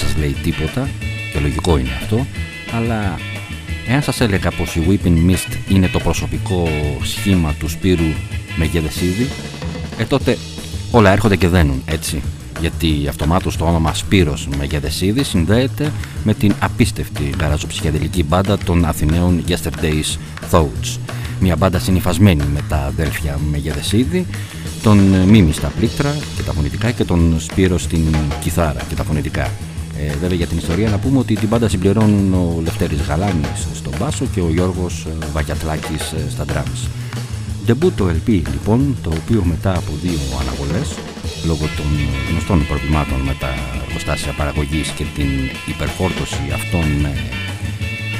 σας λέει τίποτα, και λογικό είναι αυτό, αλλά εάν σας έλεγα πως η Weeping Mist είναι το προσωπικό σχήμα του Σπύρου Μεγεδεσίδη, ε τότε όλα έρχονται και δένουν, έτσι. Γιατί αυτομάτως το όνομα Σπύρος Μεγεδεσίδη συνδέεται με την απίστευτη γαραζοψυχιαδελική μπάντα των Αθηναίων Yesterday's Thoughts μια μπάντα συνυφασμένη με τα αδέλφια Μεγεδεσίδη, τον Μίμη στα πλήκτρα και τα φωνητικά και τον Σπύρο στην κιθάρα και τα φωνητικά. Ε, βέβαια για την ιστορία να πούμε ότι την μπάντα συμπληρώνουν ο Λευτέρης Γαλάνης στον μπάσο και ο Γιώργος ε, Βαγιατλάκης ε, στα drums. Debut το LP λοιπόν, το οποίο μετά από δύο αναβολές, λόγω των γνωστών προβλημάτων με τα εργοστάσια παραγωγής και την υπερφόρτωση αυτών με,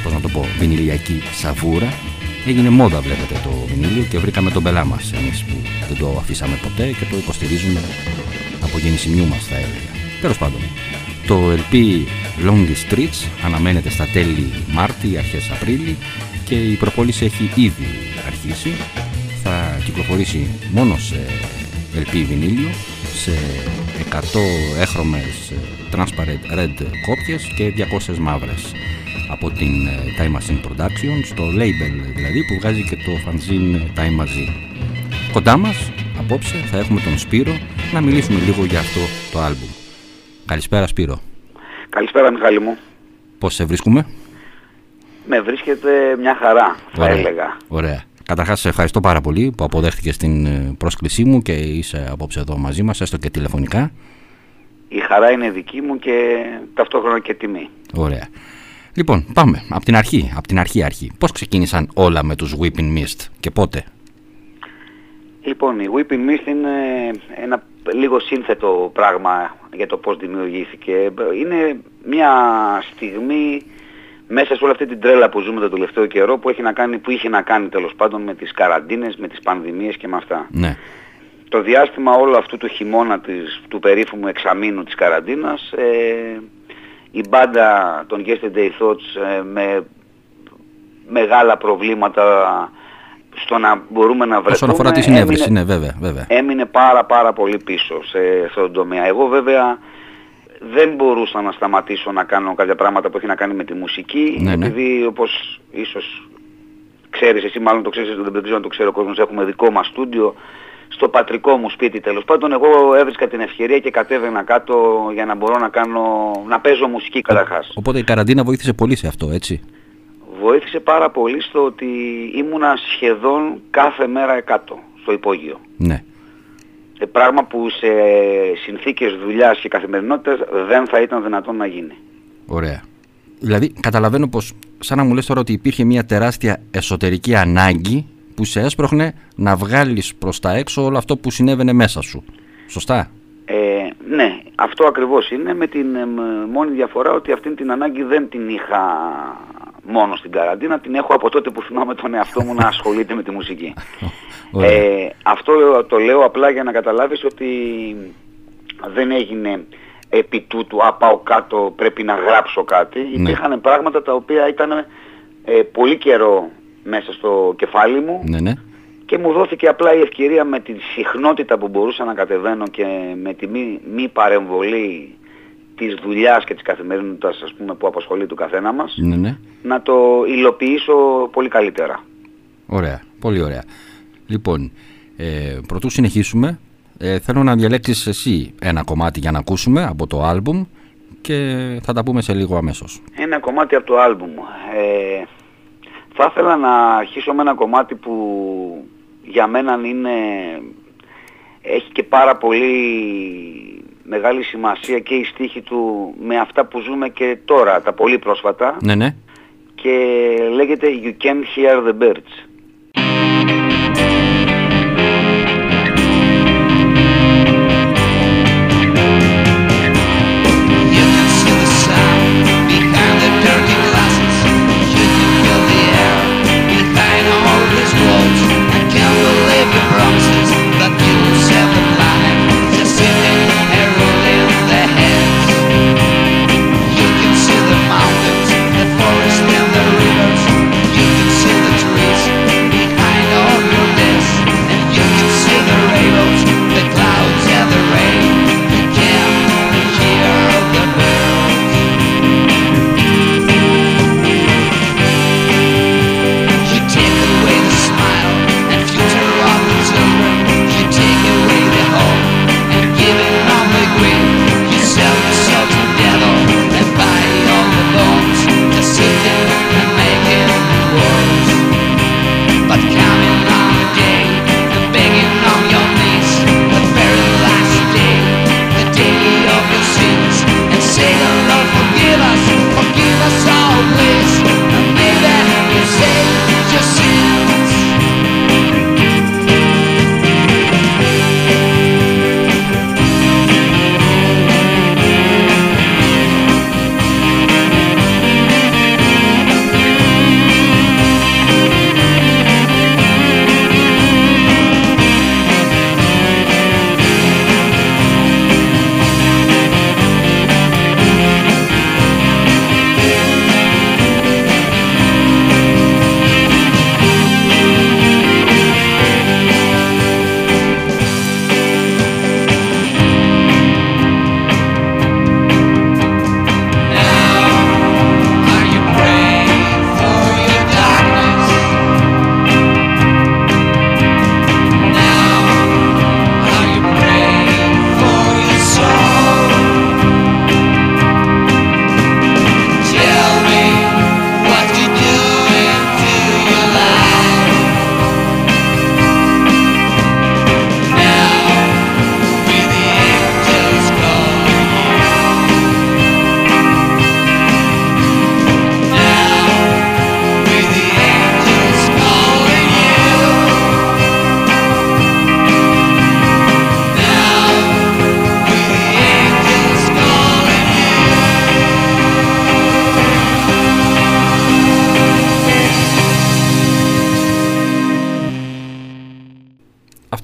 πώς να το πω, βινιλιακή σαβούρα, έγινε μόδα βλέπετε το βινίλιο και βρήκαμε τον πελά μας εμείς που δεν το αφήσαμε ποτέ και το υποστηρίζουμε από γεννησιμιού μας θα έλεγα. Τέλος πάντων, το LP Long Streets αναμένεται στα τέλη Μάρτη, αρχές Απρίλη και η προπόληση έχει ήδη αρχίσει. Θα κυκλοφορήσει μόνο σε LP βινίλιο, σε 100 έχρωμες transparent red κόπιες και 200 μαύρες από την ε, Time Machine Production στο label δηλαδή που βγάζει και το fanzine Time Machine. Κοντά μας απόψε θα έχουμε τον Σπύρο να μιλήσουμε λίγο για αυτό το άλμπουμ. Καλησπέρα Σπύρο. Καλησπέρα Μιχάλη μου. Πώς σε βρίσκουμε; Με βρίσκεται μια χαρά θα Ωραία. έλεγα. Ωραία. Καταρχάς σε ευχαριστώ πάρα πολύ που αποδέχτηκες την ε, πρόσκλησή μου και είσαι απόψε εδώ μαζί μας, έστω και τηλεφωνικά. Η χαρά είναι δική μου και ταυτόχρονα και τιμή. Ωραία. Λοιπόν, πάμε από την αρχή, από την αρχή αρχή. Πώς ξεκίνησαν όλα με τους Weeping Mist και πότε; Λοιπόν, η Weeping Mist είναι ένα λίγο σύνθετο πράγμα για το πώς δημιουργήθηκε. Είναι μια στιγμή μέσα σε όλη αυτή την τρέλα που ζούμε τον τελευταίο καιρό που, έχει να κάνει, που είχε να κάνει τέλος πάντων με τις καραντίνες, με τις πανδημίες και με αυτά. Ναι. Το διάστημα όλο αυτού του χειμώνα της, του περίφημου εξαμήνου της καραντίνας ε, η μπάντα των Yesterday Thoughts ε, με μεγάλα προβλήματα στο να μπορούμε να βρεθούμε Όσον αφορά τη συνέβρεση, έμεινε, ναι βέβαια, βέβαια. έμεινε πάρα πάρα πολύ πίσω σε αυτόν τον τομέα. Εγώ βέβαια δεν μπορούσα να σταματήσω να κάνω κάποια πράγματα που έχει να κάνει με τη μουσική Ναι, ναι. επειδή όπως ίσως ξέρεις εσύ μάλλον το ξέρεις δεν ξέρω αν το ξέρει ο κόσμος έχουμε δικό μας στούντιο στο πατρικό μου σπίτι τέλος πάντων εγώ έβρισκα την ευκαιρία και κατέβαινα κάτω για να μπορώ να κάνω να παίζω μουσική καταρχάς. Οπότε η καραντίνα βοήθησε πολύ σε αυτό, έτσι. Βοήθησε πάρα πολύ στο ότι ήμουνα σχεδόν κάθε μέρα κάτω στο υπόγειο. Ναι. Ε, πράγμα που σε συνθήκες δουλειάς και καθημερινότητας δεν θα ήταν δυνατόν να γίνει. Ωραία. Δηλαδή, καταλαβαίνω πως, σαν να μου λες τώρα ότι υπήρχε μια τεράστια εσωτερική ανάγκη που σε έσπροχνε να βγάλεις προς τα έξω όλο αυτό που συνέβαινε μέσα σου. Σωστά; Ε, ναι, αυτό ακριβώς είναι με την ε, μ- μόνη διαφορά ότι αυτή την ανάγκη δεν την είχα μόνο στην καραντίνα, την έχω από τότε που θυμάμαι τον εαυτό μου να ασχολείται με τη μουσική. Ωραία. Ε, αυτό το λέω απλά για να καταλάβεις ότι δεν έγινε επί τούτου, α πάω κάτω πρέπει να γράψω κάτι. Ναι. Υπήρχαν πράγματα τα οποία ήταν ε, πολύ καιρό μέσα στο κεφάλι μου Ναι, ναι. και μου δόθηκε απλά η ευκαιρία με τη συχνότητα που μπορούσα να κατεβαίνω και με τη μη, μη παρεμβολή της δουλειάς και της καθημερινότητας ας πούμε, που απασχολεί του καθένα μας Ναι, ναι. να το υλοποιήσω πολύ καλύτερα. Ωραία. Πολύ ωραία. Λοιπόν, ε, πρωτού συνεχίσουμε, ε, θέλω να διαλέξεις εσύ ένα κομμάτι για να ακούσουμε από το άλμπουμ και θα τα πούμε σε λίγο αμέσως. Ένα κομμάτι από το άλμπουμ. Ε, θα ήθελα να αρχίσω με ένα κομμάτι που για μένα είναι, έχει και πάρα πολύ μεγάλη σημασία και η στίχη του με αυτά που ζούμε και τώρα, τα πολύ πρόσφατα Ναι, ναι. και λέγεται You Can Hear the Birds.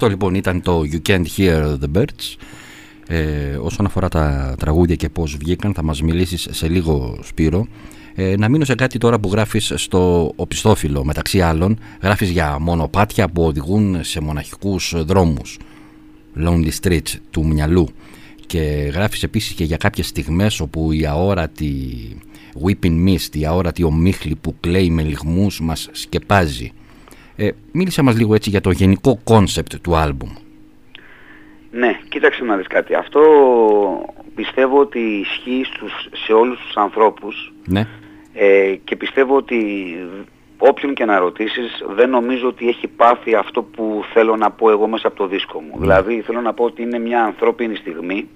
Αυτό λοιπόν ήταν το You Can't Hear the Birds. Ε, όσον αφορά τα τραγούδια και πώς βγήκαν θα μας μιλήσεις σε λίγο Σπύρο. Ε, να μείνω σε κάτι τώρα που γράφεις στο οπισθόφυλλο μεταξύ άλλων. Γράφεις για μονοπάτια που οδηγούν σε μοναχικούς δρόμους Lonely Streets του μυαλού. Και γράφεις επίσης και για κάποιες στιγμές όπου η αόρατη Weeping Mist, η αόρατη ομίχλη που κλαίει με λιγμούς μας σκεπάζει ε, μίλησε μας λίγο έτσι για το γενικό concept του άλμπουμ Ναι, κοίταξε να δεις κάτι. Αυτό πιστεύω ότι ισχύει στους, σε όλους τους ανθρώπους ναι. ε, και πιστεύω ότι όποιον και να ρωτήσεις δεν νομίζω ότι έχει πάθει αυτό που θέλω να πω εγώ μέσα από το δίσκο μου. Δηλαδή θέλω να πω ότι είναι μια ανθρώπινη στιγμή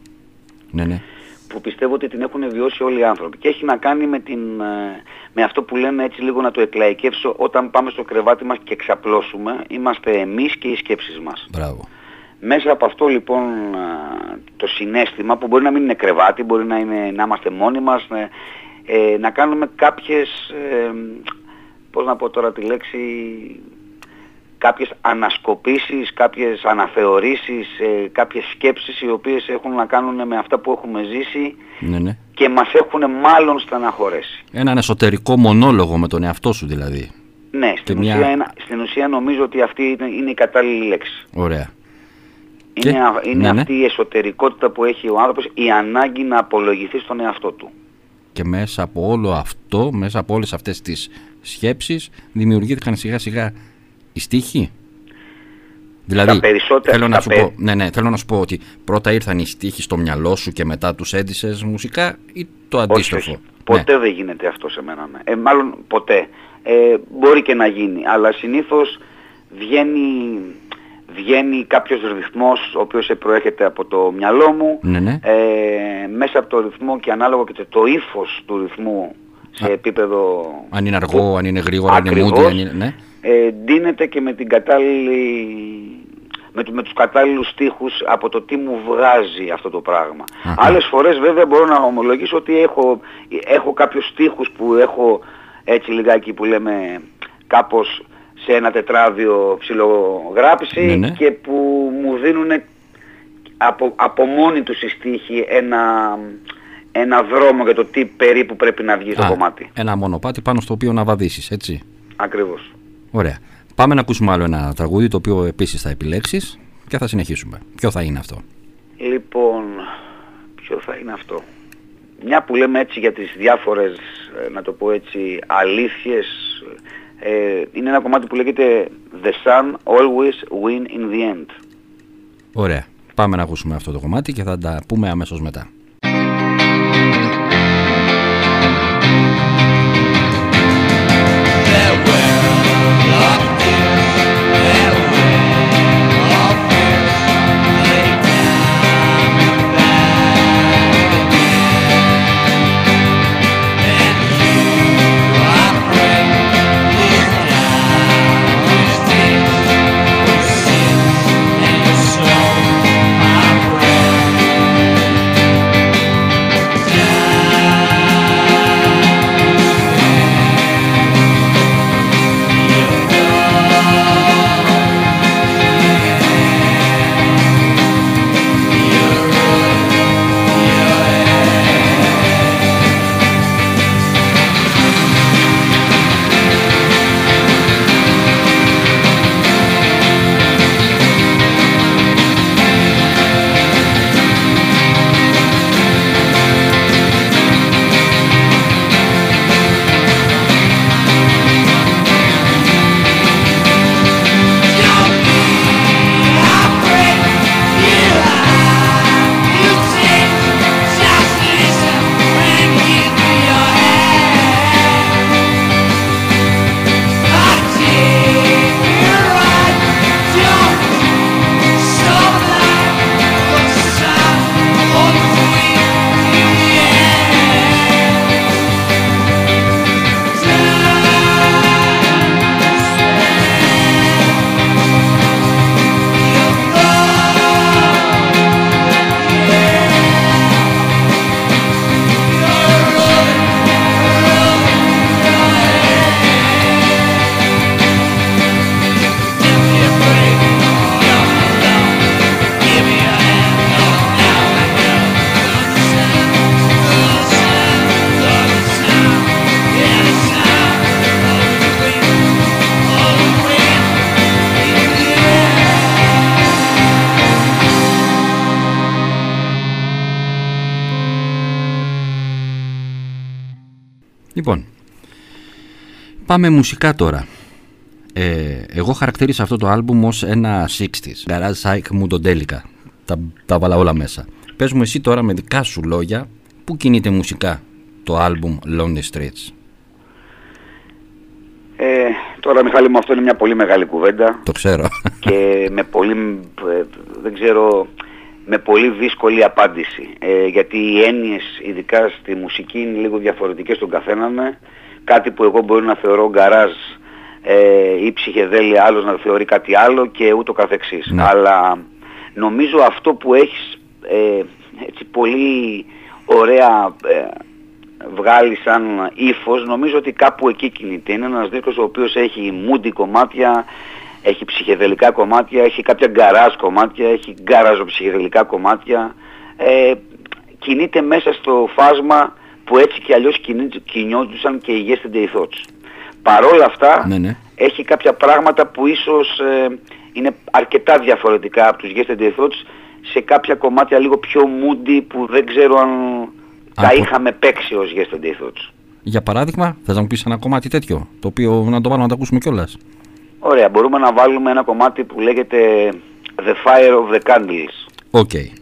ναι, ναι. Που πιστεύω ότι την έχουν βιώσει όλοι οι άνθρωποι και έχει να κάνει με, την, ε, με αυτό που λέμε έτσι λίγο να το εκλαϊκεύσω όταν πάμε στο κρεβάτι μας και ξαπλώσουμε είμαστε εμείς και οι σκέψεις μας. Μπράβο. Μέσα από αυτό λοιπόν α, το συνέστημα που μπορεί να μην είναι κρεβάτι, μπορεί να, είναι, να είμαστε μόνοι μας, να, ε, να κάνουμε κάποιες, ε, πώς να πω τώρα τη λέξη, κάποιες ανασκοπήσεις, κάποιες αναθεωρήσεις, ε, κάποιες σκέψεις οι οποίες έχουν να κάνουν με αυτά που έχουμε ζήσει Ναι, ναι. και μας έχουν μάλλον στεναχωρέσει. Έναν εσωτερικό μονόλογο με τον εαυτό σου δηλαδή. Ναι, στην, μια- ουσία, ένα- στην ουσία νομίζω ότι αυτή είναι, είναι η κατάλληλη λέξη. Ωραία. Είναι, Και- α- είναι ναι, ναι. αυτή η εσωτερικότητα που έχει ο άνθρωπος, η ανάγκη να απολογηθεί στον εαυτό του. Και μέσα από όλο αυτό, μέσα από όλες αυτές τις σκέψεις δημιουργήθηκαν σιγά σιγά οι στίχοι. Δηλαδή, Τα περισσότερα- θέλω, να τα σου πε- πω, ναι, ναι, θέλω να σου πω ότι πρώτα ήρθαν οι στίχοι στο μυαλό σου και μετά τους έντυσες μουσικά ή το Όχι, αντίστροφο; όχι. Ποτέ δεν γίνεται αυτό σε μένα. ναι. Ε, μάλλον ποτέ. Ε, μπορεί και να γίνει, αλλά συνήθως βγαίνει, βγαίνει κάποιος ρυθμός ο οποίος προέρχεται από το μυαλό μου. Ναι, ναι. Ε, μέσα από το ρυθμό και ανάλογα και το, το ύφος του ρυθμού σε Α. επίπεδο Αν είναι αργό, αν είναι γρήγορο, αν είναι moody, Ακριβώς. αν είναι... Ναι. Ε, ντύνεται και με την κατάλληλη με, του- με τους κατάλληλους στίχους από το τι μου βγάζει αυτό το πράγμα. Αχα. Άλλες φορές βέβαια μπορώ να ομολογήσω ότι έχω, έχω κάποιους στίχους που έχω έτσι λιγάκι που λέμε κάπως σε ένα τετράδιο ψιλογράψει Ναι, ναι. και που μου δίνουν από, από μόνοι τους οι στίχοι ένα, ένα δρόμο για το τι περίπου πρέπει να βγει στο Α, κομμάτι. Ένα μονοπάτι πάνω στο οποίο να βαδίσεις, έτσι. Ακριβώς. Ωραία. Πάμε να ακούσουμε άλλο ένα τραγούδι το οποίο επίσης θα επιλέξεις και θα συνεχίσουμε. Ποιο θα είναι αυτό; Λοιπόν, ποιο θα είναι αυτό; Μια που λέμε έτσι για τις διάφορες, ε, να το πω έτσι, αλήθειες, ε, είναι ένα κομμάτι που λέγεται The sun always win in the end. Ωραία. Πάμε να ακούσουμε αυτό το κομμάτι και θα τα πούμε αμέσως μετά. Πάμε μουσικά τώρα. Ε, εγώ χαρακτήρισα αυτό το άλμπουμ ως ένα 60s. Garage Psych μου τον τέλικα. Τα, τα βάλα όλα μέσα. Πες μου εσύ τώρα με δικά σου λόγια, πού κινείται μουσικά το άλμπουμ Lonely Streets; Ε, τώρα Μιχάλη μου αυτό είναι μια πολύ μεγάλη κουβέντα Το ξέρω. και με πολύ, ε, δεν ξέρω, με πολύ δύσκολη απάντηση. Ε, γιατί οι έννοιες, ειδικά στη μουσική, είναι λίγο διαφορετικές στον καθέναν. Κάτι που εγώ μπορεί να θεωρώ γκαράζ ε, ή ψυχεδέλεια, άλλος να θεωρεί κάτι άλλο και ούτω καθεξής. Ναι. Αλλά νομίζω αυτό που έχεις ε, έτσι πολύ ωραία ε, βγάλει σαν ύφος, νομίζω ότι κάπου εκεί κινείται. Είναι ένας δίσκος ο οποίος έχει moody κομμάτια, έχει ψυχεδελικά κομμάτια, έχει κάποια γκαράζ κομμάτια, έχει γκαραζοψυχεδελικά κομμάτια. Ε, κινείται μέσα στο φάσμα που έτσι και αλλιώς κινεί- κινιόντουσαν και οι Yesterday Thoughts. Παρόλα αυτά, ναι, ναι. έχει κάποια πράγματα που ίσως ε, είναι αρκετά διαφορετικά από τους Yesterday Thoughts σε κάποια κομμάτια λίγο πιο moody που δεν ξέρω αν τα Από- είχαμε παίξει ως Yesterday Thoughts. Για παράδειγμα, θες να μου πεις ένα κομμάτι τέτοιο, το οποίο να το βάλουμε να το ακούσουμε κιόλας. Ωραία, μπορούμε να βάλουμε ένα κομμάτι που λέγεται The Fire of the Candles. Οκ. The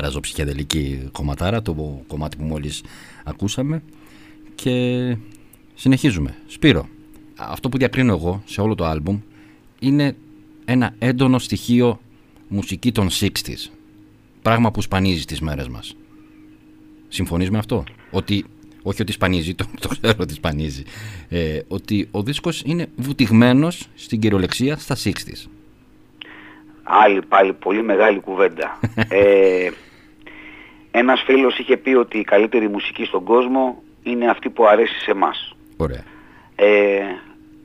Απίστευτη γκαραζοψυχεδελική κομματάρα, το κομμάτι που μόλις ακούσαμε. Και συνεχίζουμε. Σπύρο, αυτό που διακρίνω εγώ σε όλο το άλμπουμ είναι ένα έντονο στοιχείο μουσική των 60s. Πράγμα που σπανίζει στις μέρες μας. Συμφωνείς με αυτό; Ότι όχι ότι σπανίζει, το, το ξέρω ότι σπανίζει, ε, ότι ο δίσκος είναι βουτυγμένος στην κυριολεξία στα 60's. Άλλη πάλι πολύ μεγάλη κουβέντα. ε, ένας φίλος είχε πει ότι η καλύτερη μουσική στον κόσμο είναι αυτή που αρέσει σε εμάς. Ωραία. Ε,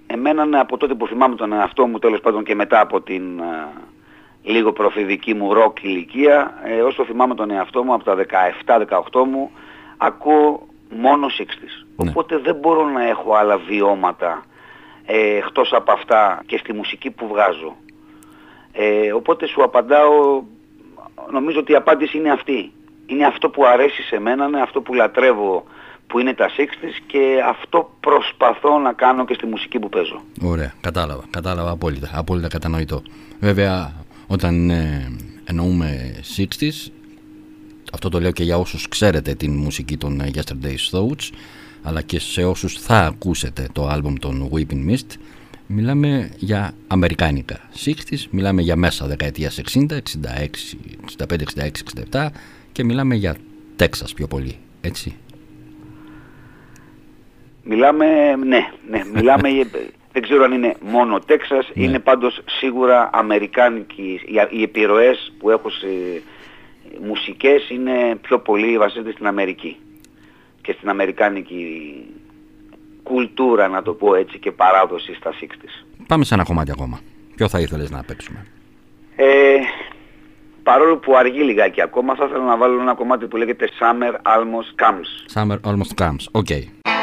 εμένα ναι, από τότε που θυμάμαι τον εαυτό μου τέλος πάντων και μετά από την α, λίγο προφηδική μου ροκ ηλικία ε, όσο θυμάμαι τον εαυτό μου από τα 17-18 μου ακούω μόνο 60's. Ναι. Οπότε δεν μπορώ να έχω άλλα βιώματα ε, εκτός από αυτά και στη μουσική που βγάζω. Ε, οπότε σου απαντάω, νομίζω ότι η απάντηση είναι αυτή. Είναι αυτό που αρέσει σε μένα, είναι αυτό που λατρεύω που είναι τα 60's και αυτό προσπαθώ να κάνω και στη μουσική που παίζω. Ωραία, κατάλαβα, κατάλαβα απόλυτα, απόλυτα κατανοητό. Βέβαια, όταν ε, εννοούμε 60's, αυτό το λέω και για όσους ξέρετε την μουσική των ε, Yesterday's Thoughts, αλλά και σε όσους θα ακούσετε το άλμπουμ των Weeping Mist, μιλάμε για αμερικάνικα 60's, μιλάμε για μέσα δεκαετίας 60, 66, 65, 66, 67 και μιλάμε για Texas πιο πολύ, έτσι. Μιλάμε, ναι, ναι, μιλάμε, δεν ξέρω αν είναι μόνο Τέξας, Ναι. είναι πάντως σίγουρα αμερικάνικοι, οι, οι επιρροές που έχω σε μουσικές είναι πιο πολύ βασίζονται στην Αμερική και στην αμερικάνικη κουλτούρα να το πω έτσι και παράδοση στα 60's. Πάμε σε ένα κομμάτι ακόμα. Ποιο θα ήθελες να παίξουμε; Ε, παρόλο που αργεί λιγάκι ακόμα θα ήθελα να βάλω ένα κομμάτι που λέγεται Summer Almost Comes. Summer almost comes. OK. Summer,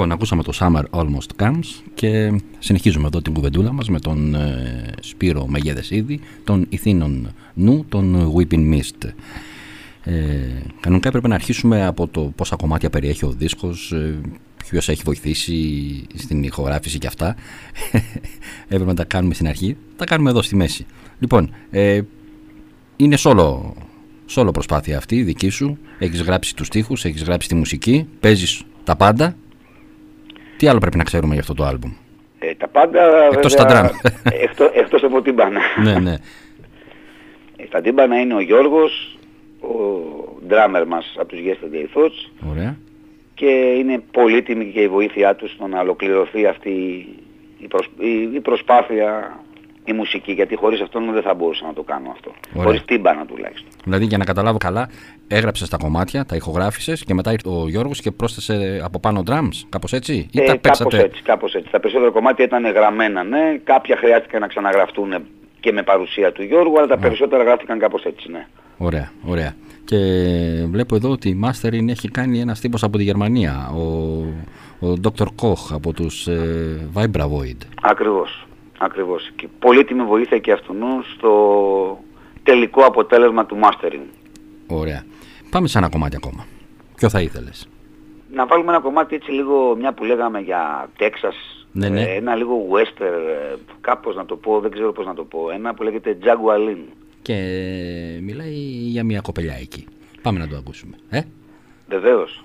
Λοιπόν, ακούσαμε το Summer Almost Comes και συνεχίζουμε εδώ την κουβεντούλα μας με τον ε, Σπύρο Μεγέδεσίδη, τον Ιθήνων Νου, τον Weeping Mist. Ε, κανονικά έπρεπε να αρχίσουμε από το πόσα κομμάτια περιέχει ο δίσκος, ε, ποιος έχει βοηθήσει στην ηχογράφηση και αυτά. Έπρεπε να τα κάνουμε στην αρχή. Τα κάνουμε εδώ στη μέση. Λοιπόν, ε, είναι σόλο, σόλο προσπάθεια αυτή η δική σου. Έχεις γράψει τους στίχους, έχεις γράψει τη μουσική, παίζεις τα πάντα. Τι άλλο πρέπει να ξέρουμε για αυτό το άλμπουμ; Ε, τα πάντα Εκτός βέβαια, τα drum. εκτός, εκτός από την μπάνα. ναι, ναι. Ε, Στα τύμπανα είναι ο Γιώργος, ο ντράμερ μας από τους Yesterday Thoughts Ωραία. και είναι πολύτιμη και η βοήθειά τους στο να ολοκληρωθεί αυτή η, προσ- η- η προσπάθεια η μουσική γιατί χωρίς αυτόν δεν θα μπορούσα να το κάνω αυτό. Ωραία. Χωρίς τύμπανα τουλάχιστον. Δηλαδή για να καταλάβω καλά, έγραψες τα κομμάτια, τα ηχογράφησες και μετά ήρθε ο Γιώργος και πρόσθεσε από πάνω drums, κάπως έτσι; Ή Ε, τα κάπως παίξατε; έτσι, κάπως έτσι. Τα περισσότερα κομμάτια ήταν γραμμένα, ναι. Κάποια χρειάστηκε να ξαναγραφτούν και με παρουσία του Γιώργου, αλλά τα περισσότερα γράφτηκαν κάπως έτσι, ναι. Ωραία, ωραία. Και βλέπω εδώ ότι η Mastering έχει κάνει ένας τύπος από τη Γερμανία, ο, ο Dr. Koch από τους ε, Vibravoid. Ακριβώς, ακριβώς. Και πολύτιμη βοήθεια και αυτού στο τελικό αποτέλεσμα του mastering. Ωραία. Πάμε σε ένα κομμάτι ακόμα. Ποιο θα ήθελες; Να βάλουμε ένα κομμάτι έτσι λίγο, μια που λέγαμε για Τέξας, Ναι, ναι. ε, ένα λίγο western, ε, κάπως να το πω, δεν ξέρω πώς να το πω, ένα που λέγεται Jaguar Lynn. Και μιλάει για μια κοπελιά εκεί. Πάμε να το ακούσουμε. Ε; Βεβαίως.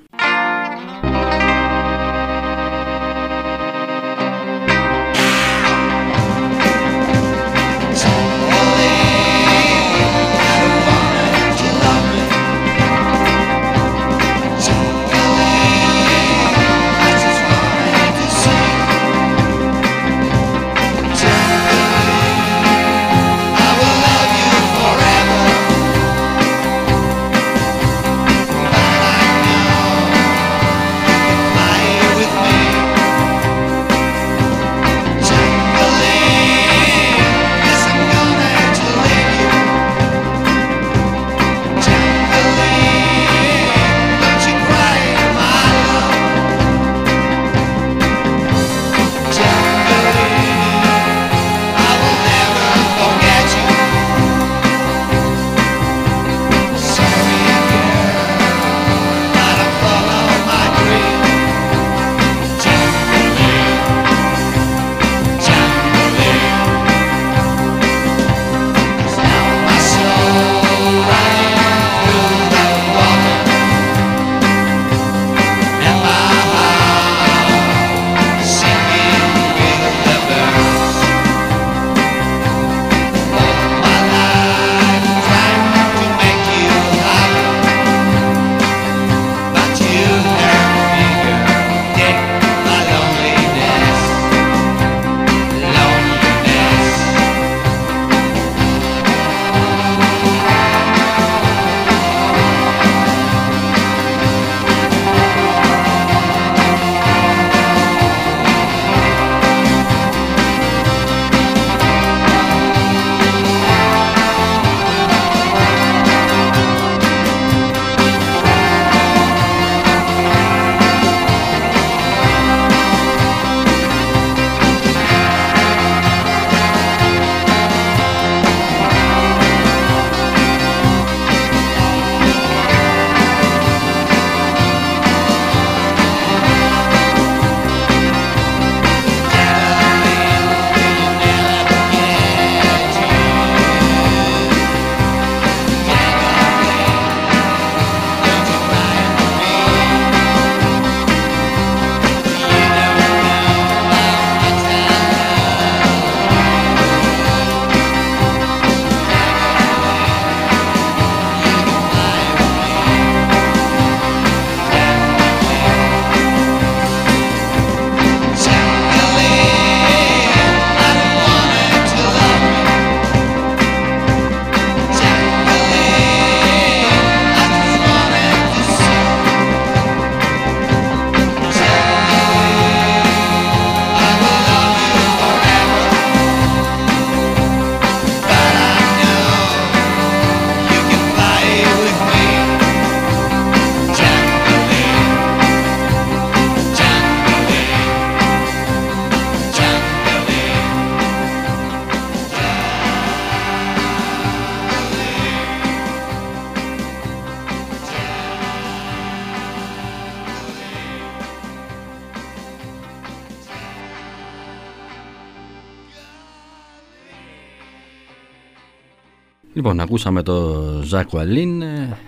Λοιπόν, ακούσαμε το Ζακ Wallin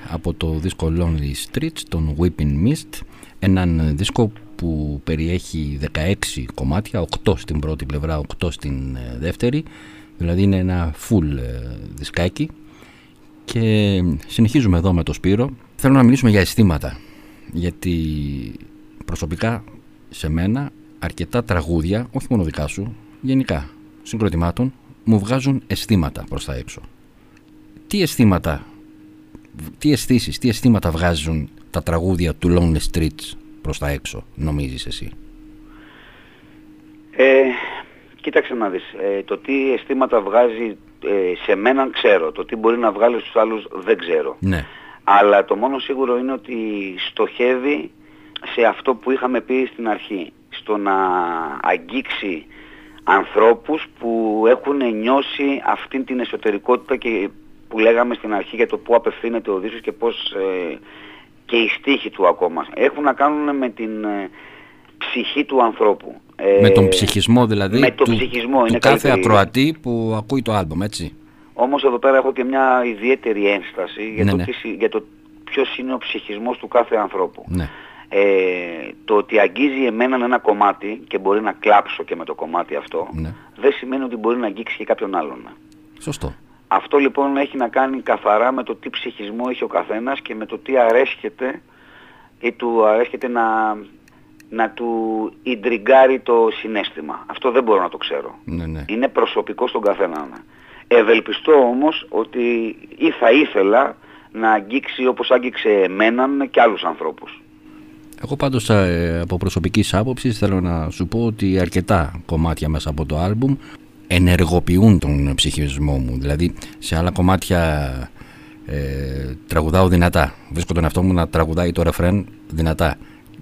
από το δίσκο Lonely Streets, τον Weeping Mist, έναν δίσκο που περιέχει 16 κομμάτια, 8 στην πρώτη πλευρά, 8 στην ε, δεύτερη, δηλαδή είναι ένα full ε, δισκάκι και συνεχίζουμε εδώ με το Σπύρο. Θέλω να μιλήσουμε για αισθήματα, γιατί προσωπικά σε μένα αρκετά τραγούδια, όχι μόνο δικά σου, γενικά συγκροτημάτων, μου βγάζουν αισθήματα προς τα έξω. Τι αισθήματα, τι αισθήσεις, τι αισθήματα βγάζουν τα τραγούδια του Lonely Streets προς τα έξω, νομίζεις εσύ; Ε, κοίταξε να δεις, ε, το τι αισθήματα βγάζει ε, σε μένα ξέρω, το τι μπορεί να βγάλει στους άλλους δεν ξέρω. Ναι. Αλλά το μόνο σίγουρο είναι ότι στοχεύει σε αυτό που είχαμε πει στην αρχή, στο να αγγίξει ανθρώπους που έχουν νιώσει αυτήν την εσωτερικότητα και που λέγαμε στην αρχή για το πού απευθύνεται ο Δήσος και πώς ε, και οι στίχοι του ακόμα. Έχουν να κάνουν με την ε, ψυχή του ανθρώπου. Ε, με τον ψυχισμό δηλαδή με τον του, ψυχισμό, του είναι κάθε καλύτερη. ακροατή που ακούει το άλμπομ, έτσι. Όμως εδώ πέρα έχω και μια ιδιαίτερη ένσταση για, Ναι, το, ναι. τι συ- για το ποιος είναι ο ψυχισμός του κάθε ανθρώπου. Ναι. Ε, το ότι αγγίζει εμένα ένα κομμάτι και μπορεί να κλάψω και με το κομμάτι αυτό, Ναι. δεν σημαίνει ότι μπορεί να αγγίξει και κάποιον άλλον. Σωστό. Αυτό λοιπόν έχει να κάνει καθαρά με το τι ψυχισμό έχει ο καθένας και με το τι αρέσκεται ή του αρέσκεται να, να του ιντριγκάρει το συνέστημα. Αυτό δεν μπορώ να το ξέρω. Ναι, ναι. Είναι προσωπικό στον καθένα. Ευελπιστώ όμως ότι ή θα ήθελα να αγγίξει όπως άγγιξε εμέναν και άλλους ανθρώπους. Εγώ πάντως ε, από προσωπικής άποψης θέλω να σου πω ότι αρκετά κομμάτια μέσα από το άλμπουμ ενεργοποιούν τον ψυχισμό μου. Δηλαδή σε άλλα κομμάτια ε, τραγουδάω δυνατά. Βρίσκω τον εαυτό μου να τραγουδάει το ρεφρέν δυνατά.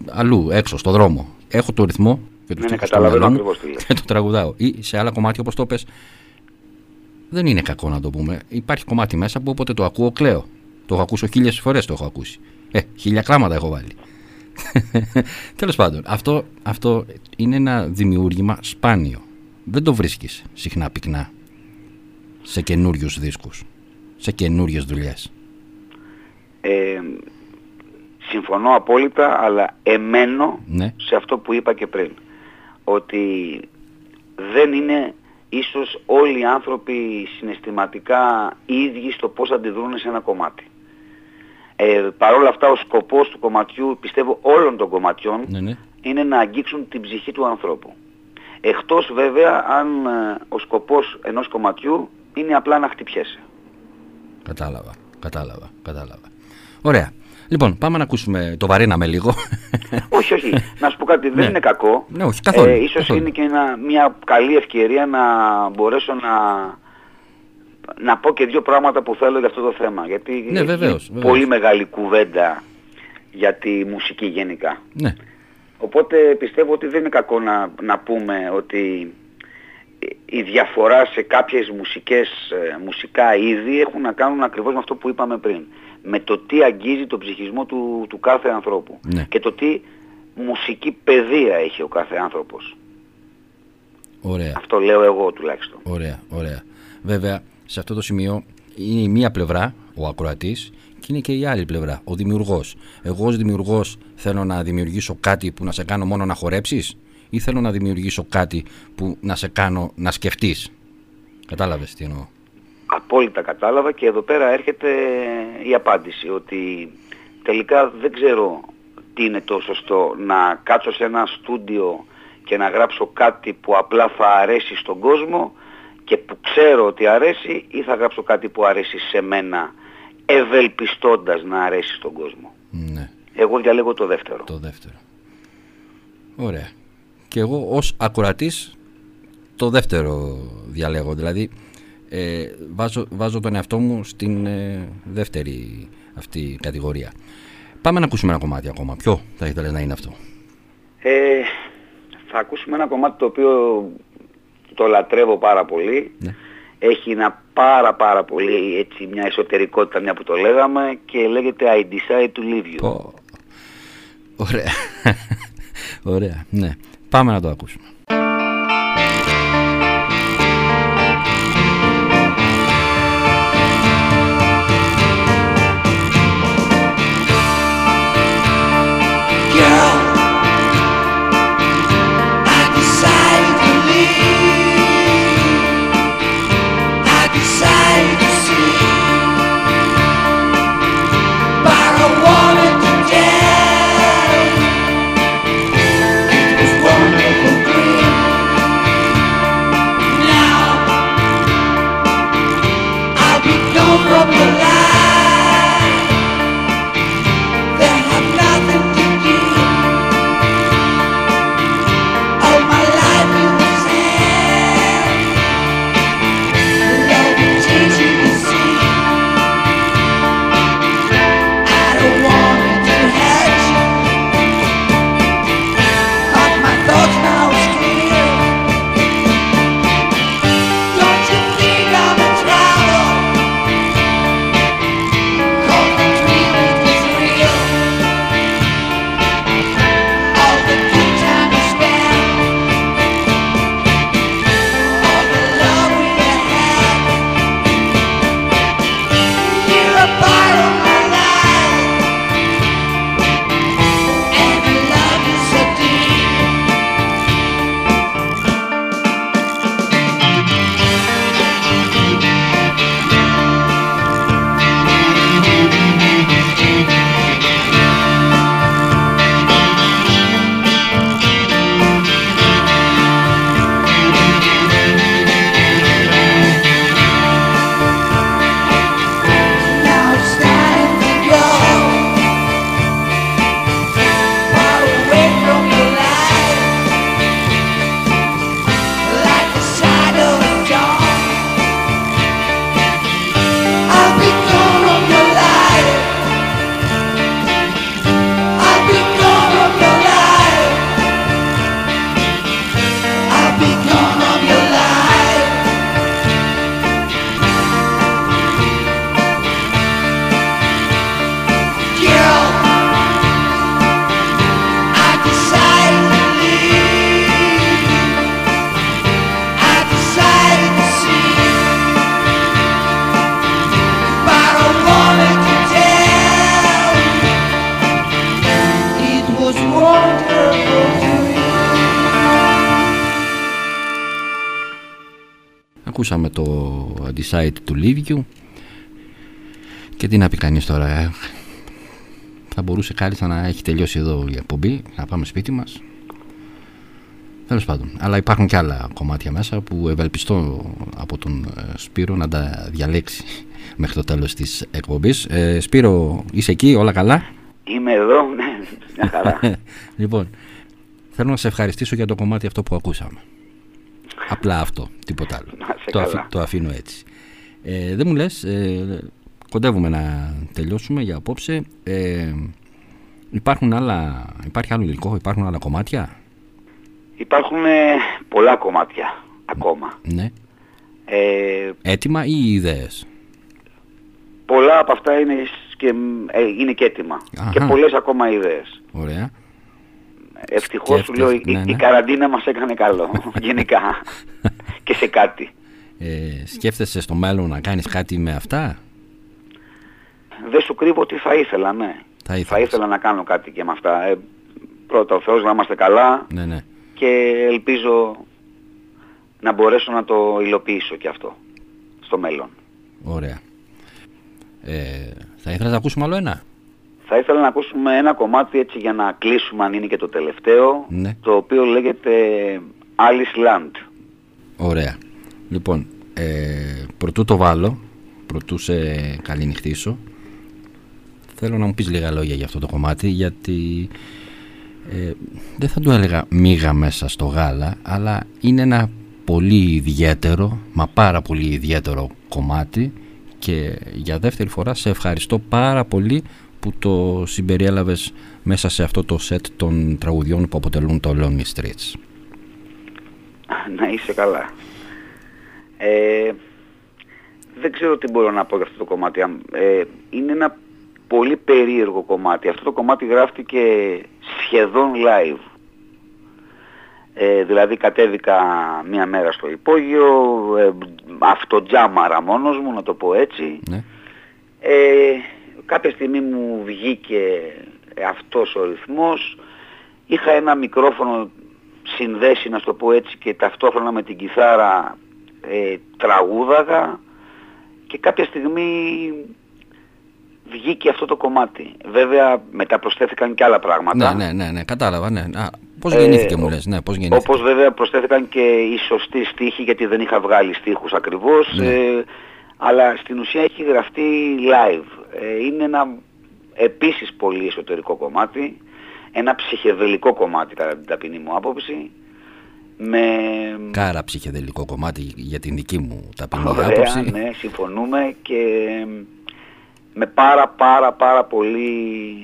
Αλλού, έξω, στο δρόμο. Έχω το ρυθμό και το Ναι, ναι, στίχο στο καταλαβαίνω μυαλό μου ακριβώς τι λες. και το τραγουδάω. Ή σε άλλα κομμάτια όπως το πες, δεν είναι κακό να το πούμε. Υπάρχει κομμάτι μέσα που όποτε το ακούω κλαίω. Το έχω ακούσει χίλιες φορές το έχω ακούσει. Ε, χίλια κλάματα έχω βάλει. Τέλος πάντων, αυτό, αυτό είναι ένα δημιούργημα σπάνιο. Δεν το βρίσκεις συχνά πυκνά σε καινούριους δίσκους, σε καινούριες δουλειές. Ε, συμφωνώ απόλυτα, αλλά εμένω Ναι, σε αυτό που είπα και πριν. Ότι δεν είναι ίσως όλοι οι άνθρωποι συναισθηματικά ίδιοι στο πώς αντιδρούν σε ένα κομμάτι. Ε, Παρ' όλα αυτά ο σκοπός του κομματιού, πιστεύω όλων των κομματιών, ναι, ναι. είναι να αγγίξουν την ψυχή του ανθρώπου. Εκτός βέβαια αν ε, ο σκοπός ενός κομματιού είναι απλά να χτυπιέσαι. Κατάλαβα, κατάλαβα, κατάλαβα. Ωραία. Λοιπόν, πάμε να ακούσουμε. Το βαρύναμε λίγο. όχι, όχι. Να σου πω κάτι, δεν Ναι. είναι κακό. Ναι, όχι, καθόλου, Ε, ίσως καθόλου. είναι και ένα- μια καλή ευκαιρία να μπορέσω να, να πω και δύο πράγματα που θέλω για αυτό το θέμα. Γιατί Ναι, έχει βεβαίως, βεβαίως. πολύ μεγάλη κουβέντα για τη μουσική γενικά. ναι, Οπότε πιστεύω ότι δεν είναι κακό να, να πούμε ότι η διαφορά σε κάποιες μουσικές, ε, μουσικά είδη έχουν να κάνουν ακριβώς με αυτό που είπαμε πριν. Με το τι αγγίζει το ψυχισμό του, του κάθε ανθρώπου. Ναι. Και το τι μουσική παιδεία έχει ο κάθε άνθρωπος. ωραία. Αυτό λέω εγώ τουλάχιστον. Ωραία, ωραία. Βέβαια, σε αυτό το σημείο είναι η μία πλευρά, ο ακροατής, και είναι και η άλλη πλευρά, ο δημιουργός. Εγώ ως δημιουργός θέλω να δημιουργήσω κάτι που να σε κάνω μόνο να χορέψεις ή θέλω να δημιουργήσω κάτι που να σε κάνω να σκεφτείς; Κατάλαβες τι εννοώ; Απόλυτα κατάλαβα και εδώ πέρα έρχεται η απάντηση ότι τελικά δεν ξέρω τι είναι το σωστό να κάτσω σε ένα στούντιο και να γράψω κάτι που απλά θα αρέσει στον κόσμο και που ξέρω ότι αρέσει ή θα γράψω κάτι που αρέσει σε μένα ευελπιστώντας να αρέσει στον κόσμο; Ναι, Εγώ διαλέγω το δεύτερο. το δεύτερο. Ωραία. Και εγώ ως ακροατής το δεύτερο διαλέγω. Δηλαδή ε, βάζω, βάζω τον εαυτό μου στην ε, δεύτερη αυτή κατηγορία. Πάμε να ακούσουμε ένα κομμάτι ακόμα. Ποιο θα ήθελες να είναι αυτό; Ε, θα ακούσουμε ένα κομμάτι το οποίο το λατρεύω πάρα πολύ. Ναι. Έχει ένα πάρα πάρα πολύ έτσι μια εσωτερικότητα μια που το λέγαμε και λέγεται I decide to leave you. Πω. Ωραία. Ωραία, ναι. Πάμε να το ακούσουμε. Ακούσαμε το Decide to Leave You και τι να πει κανείς τώρα. ε; Θα μπορούσε κάλλιστα να έχει τελειώσει εδώ η εκπομπή, να πάμε σπίτι μας. Τέλος πάντων. Αλλά υπάρχουν και άλλα κομμάτια μέσα που ευελπιστώ από τον ε, Σπύρο να τα διαλέξει μέχρι το τέλος της εκπομπής. Ε, Σπύρο, είσαι εκεί, όλα καλά; Είμαι εδώ, ναι, μια χαρά. λοιπόν, θέλω να σε ευχαριστήσω για το κομμάτι αυτό που ακούσαμε. Απλά αυτό, τίποτα άλλο. Να σε το, καλά. το αφήνω έτσι. Ε, δεν μου λες, ε, κοντεύουμε να τελειώσουμε για απόψε. Ε, υπάρχουν άλλα, υπάρχει άλλο υλικό, υπάρχουν άλλα κομμάτια; Υπάρχουν ε, πολλά κομμάτια ακόμα. Ναι. Ε, Έτοιμα ή ιδέες; πολλά από αυτά είναι, σ- και, ε, είναι και έτοιμα. Αχα. Και πολλές ακόμα ιδέες. Ωραία. Ευτυχώς σου λέω, η, Σκέφτεσαι, ναι, η ναι. καραντίνα μας έκανε καλό, γενικά. και σε κάτι. Ε, σκέφτεσαι στο μέλλον να κάνεις κάτι με αυτά; Δεν σου κρύβω ότι θα ήθελα, ναι. Θα Θα ήθελες. ήθελα να κάνω κάτι και με αυτά. Ε, πρώτα ο Θεός να είμαστε καλά Ναι, ναι. και ελπίζω να μπορέσω να το υλοποιήσω και αυτό στο μέλλον. Ωραία. Ε, θα ήθελα να ακούσουμε άλλο ένα; Θα ήθελα να ακούσουμε ένα κομμάτι έτσι για να κλείσουμε αν είναι και το τελευταίο, Ναι. το οποίο λέγεται Alice Land. Ωραία. Λοιπόν, ε, προτού το βάλω, προτού σε καληνυχτήσω, θέλω να μου πεις λίγα λόγια για αυτό το κομμάτι, γιατί ε, δεν θα του έλεγα μίγα μέσα στο γάλα, αλλά είναι ένα πολύ ιδιαίτερο, μα πάρα πολύ ιδιαίτερο κομμάτι και για δεύτερη φορά σε ευχαριστώ πάρα πολύ που το συμπεριέλαβες μέσα σε αυτό το σετ των τραγουδιών που αποτελούν το Lonely Streets; να είσαι καλά. Ε, δεν ξέρω τι μπορώ να πω για αυτό το κομμάτι. Αν- Ε, είναι ένα πολύ περίεργο κομμάτι. Αυτό το κομμάτι γράφτηκε σχεδόν live. Ε, δηλαδή κατέβηκα μία μέρα στο υπόγειο, ε, αυτοτζάμαρα μόνος μου, να το πω έτσι. Ναι. Ε, κάποια στιγμή μου βγήκε αυτός ο ρυθμός. Είχα ένα μικρόφωνο συνδέσει, να στο πω έτσι, και ταυτόχρονα με την κιθάρα ε, τραγούδαγα και κάποια στιγμή βγήκε αυτό το κομμάτι. Βέβαια μετά προσθέθηκαν και άλλα πράγματα. Ναι, ναι, ναι, ναι, κατάλαβα. Ναι. Α, πώς Ε, γεννήθηκε μου ο- λες, ναι, πώς γεννήθηκε. Όπως βέβαια προσθέθηκαν και οι σωστοί στίχοι γιατί δεν είχα βγάλει στίχους ακριβώς Ναι. ε, αλλά στην ουσία έχει γραφτεί live. Ε, είναι ένα επίσης πολύ εσωτερικό κομμάτι, ένα ψυχεδελικό κομμάτι κατά την ταπεινή μου άποψη με... Κάρα ψυχεδελικό κομμάτι για την δική μου ταπεινή Ωραία, άποψη. ναι, συμφωνούμε και με πάρα πάρα πάρα πολύ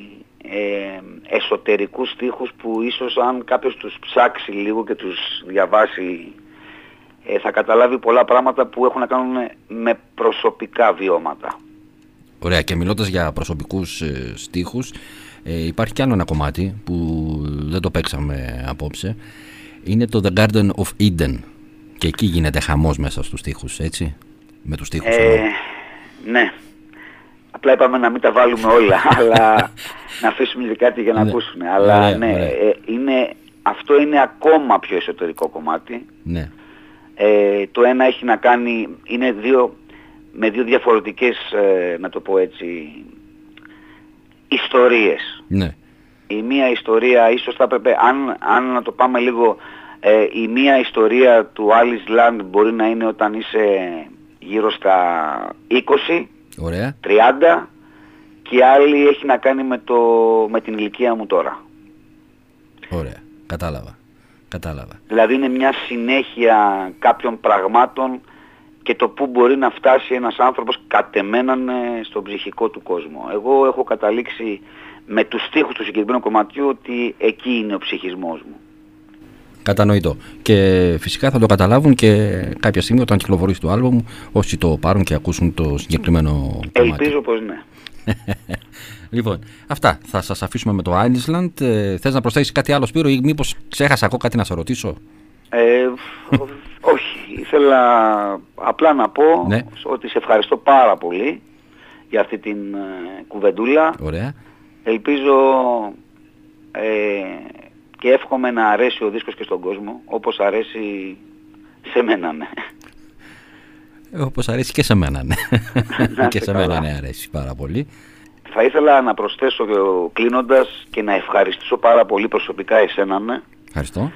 ε, εσωτερικούς στίχους που ίσως αν κάποιος τους ψάξει λίγο και τους διαβάσει ε, θα καταλάβει πολλά πράγματα που έχουν να κάνουν με προσωπικά βιώματα. Ωραία, και μιλώντας για προσωπικούς ε, στίχους, ε, υπάρχει κι άλλο ένα κομμάτι που δεν το παίξαμε απόψε. Είναι το The Garden of Eden. Και εκεί γίνεται χαμός μέσα στους στίχους, έτσι; Με τους στίχους. Ε, εννοώ. ναι. Απλά είπαμε να μην τα βάλουμε όλα, αλλά να αφήσουμε και κάτι για να Ναι. ακούσουν. Αλλά Ωραία, ναι, ωραία. ε, είναι, αυτό είναι ακόμα πιο εσωτερικό κομμάτι. Ναι, Ε, το ένα έχει να κάνει, είναι δύο, με δύο διαφορετικές, ε, να το πω έτσι, ιστορίες. ναι, Η μία ιστορία ίσως θα έπρεπε, αν, αν να το πάμε λίγο, ε, η μία ιστορία του Alice Land μπορεί να είναι όταν είσαι γύρω στα 20, ωραία. 30 και η άλλη έχει να κάνει με, το, με την ηλικία μου τώρα. Ωραία, κατάλαβα. Κατάλαβα. Δηλαδή είναι μια συνέχεια κάποιων πραγμάτων και το πού μπορεί να φτάσει ένας άνθρωπος κατ' εμέναν ε, στον ψυχικό του κόσμο. Εγώ έχω καταλήξει με τους στίχους του συγκεκριμένου κομματιού ότι εκεί είναι ο ψυχισμός μου. Κατανοητό. Και φυσικά θα το καταλάβουν και κάποια στιγμή όταν κυκλοφορήσει το άλμπομ όσοι το πάρουν και ακούσουν το συγκεκριμένο κομμάτι. Ελπίζω πως ναι. Λοιπόν, αυτά. Θα σας αφήσουμε με το Island. Ε, θες να προσθέσεις κάτι άλλο Σπύρο ή μήπως ξέχασα εγώ κάτι να σε ρωτήσω; Ε, όχι, ήθελα απλά να πω Ναι. ότι σε ευχαριστώ πάρα πολύ για αυτή την ε, κουβεντούλα. Ωραία. Ελπίζω ε, και εύχομαι να αρέσει ο δίσκος και στον κόσμο όπως αρέσει σε μένα ναι. Όπως αρέσει και σε μένα, ναι. Να και είστε σε μένα καλά. ναι αρέσει πάρα πολύ. Θα ήθελα να προσθέσω κλείνοντας και να ευχαριστήσω πάρα πολύ προσωπικά εσένα ναι, Ευχαριστώ.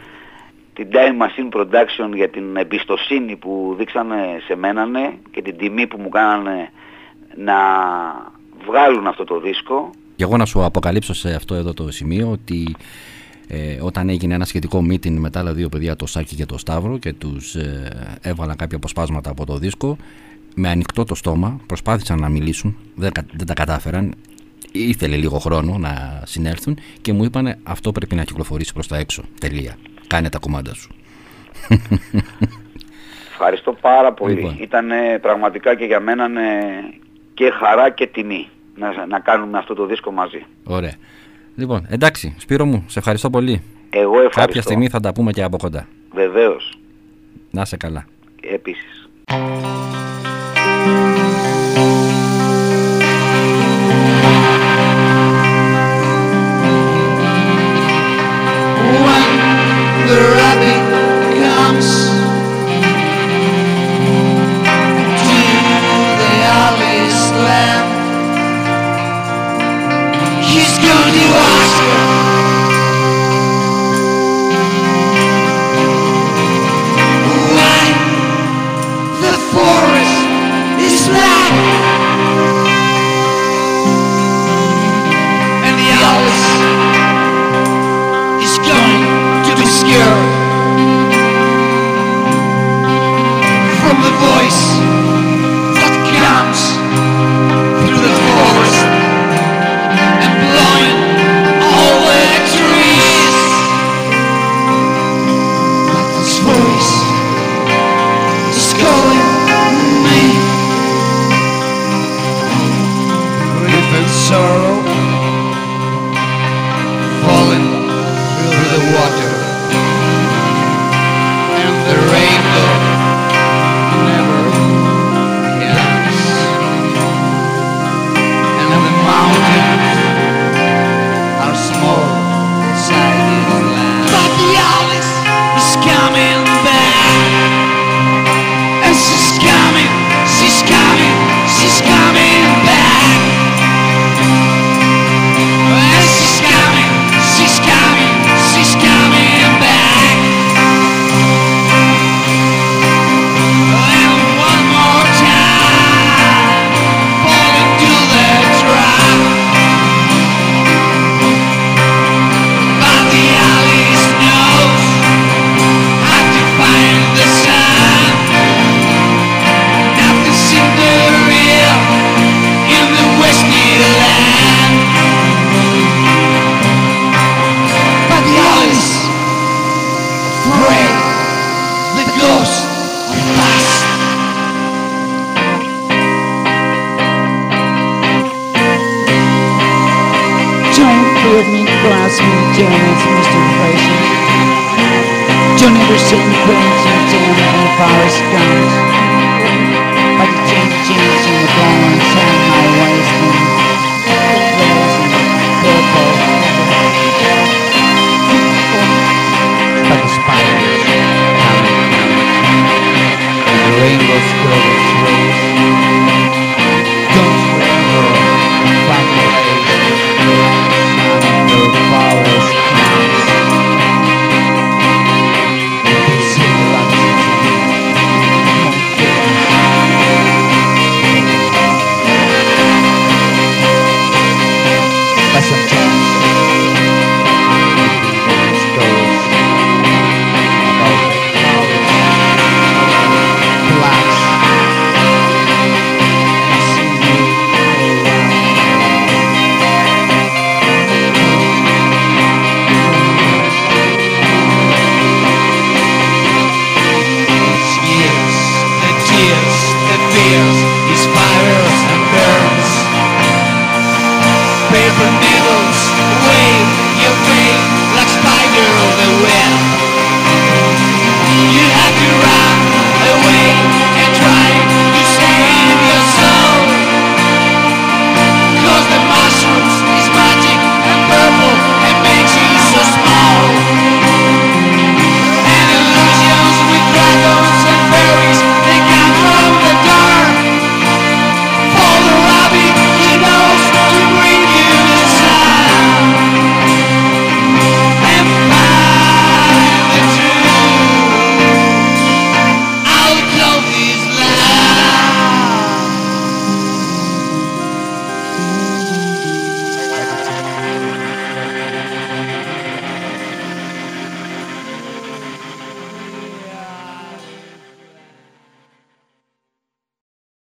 την Time Machine Production για την εμπιστοσύνη που δείξανε σε μένα ναι, και την τιμή που μου κάνανε να βγάλουν αυτό το δίσκο. Και εγώ να σου αποκαλύψω σε αυτό εδώ το σημείο ότι ε, όταν έγινε ένα σχετικό meeting με τα άλλα δύο παιδιά, το Σάκη και το Σταύρο, και τους ε, έβαλαν κάποια αποσπάσματα από το δίσκο, με ανοιχτό το στόμα προσπάθησαν να μιλήσουν, δεν, κα- δεν τα κατάφεραν. Ήθελε λίγο χρόνο να συνέλθουν και μου είπανε αυτό πρέπει να κυκλοφορήσει προς τα έξω. Τελεία. Κάνε τα κομμάτια σου. Ευχαριστώ πάρα πολύ. Λοιπόν. Ήταν πραγματικά και για μένα ναι, και χαρά και τιμή να, να κάνουμε αυτό το δίσκο μαζί. Ωραία. Λοιπόν, εντάξει, Σπύρο μου, σε ευχαριστώ πολύ. Εγώ ευχαριστώ. Κάποια στιγμή θα τα πούμε και από κοντά. Βεβαίως. Να είσαι καλά. Επίσης.